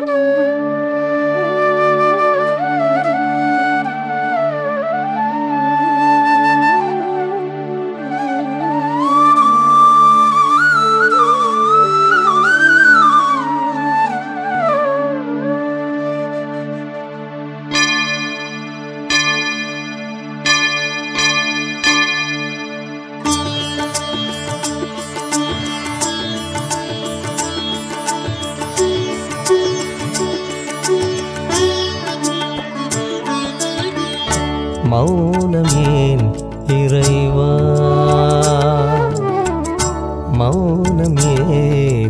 Música மௌனமேன் இறைவா. மௌனமே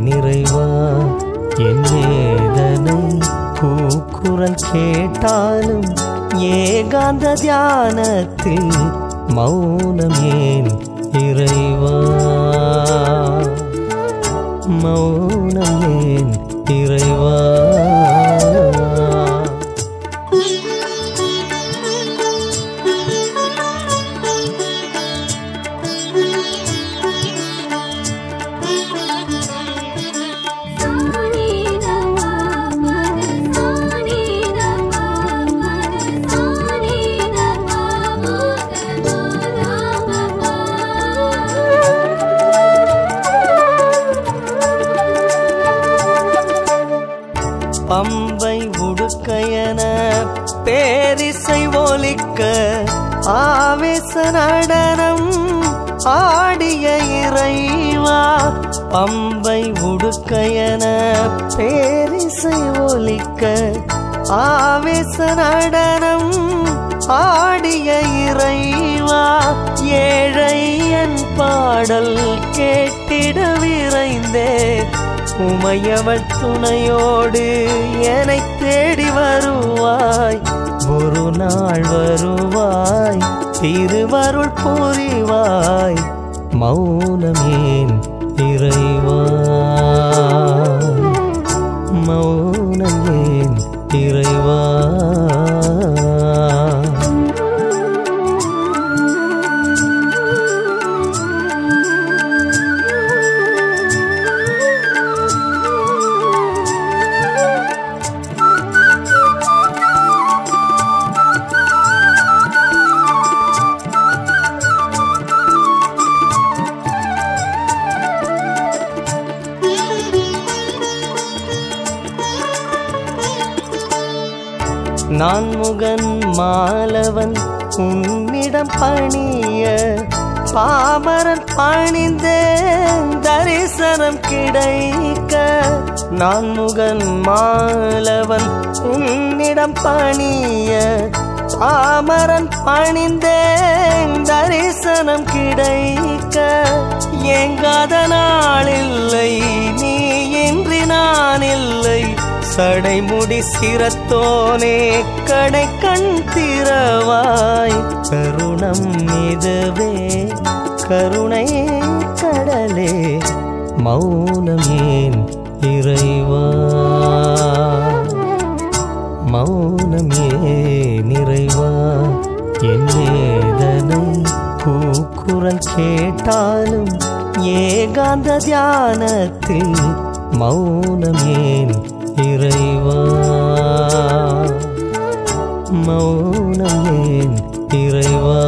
நிறைவா என் வேதனை கூக்குரல் கேட்டாலும் ஏகாந்த தியானத்தில் மௌனமேன் இறைவா. மௌனமேன் இறைவா. பம்பை உடுக்கையன பேரிசை ஒலிக்க ஆவேச நடனம் ஆடிய இறைவா. பம்பை உடுக்கையன பேரிசை ஒலிக்க ஆவேச நடனம் ஆடிய இறைவா. ஏழையன் பாடல் கேட்டிட விரைந்தே. உமையவள் துணையோடு என்னை தேடி வருவாய். ஒரு நாள் வருவாய் திருவருள் புரிவாய். மௌனமேன் இறை நான் முகன் மாலவன் உன்னிடம் பணிய பாமரன் பணிந்தேன் தரிசனம் கிடைக்க. நான் முகன் மாலவன் உன்னிடம் பணிய பாமரன் பணிந்தேன் தரிசனம் கிடைக்க. எங்காத நாளில் சடைமுடி சிரத்தோனே கடை கண் திறவாய். கருணம் இதுவே கருணை கடலே மௌனமேன் இறைவா? மௌனமே நிறைவா என் வேதனை கூக்குரல் கேட்டாலும் ஏகாந்த தியானத்தில் மௌனமேன் இறைவா. மௌனம் ஏன் இறைவா?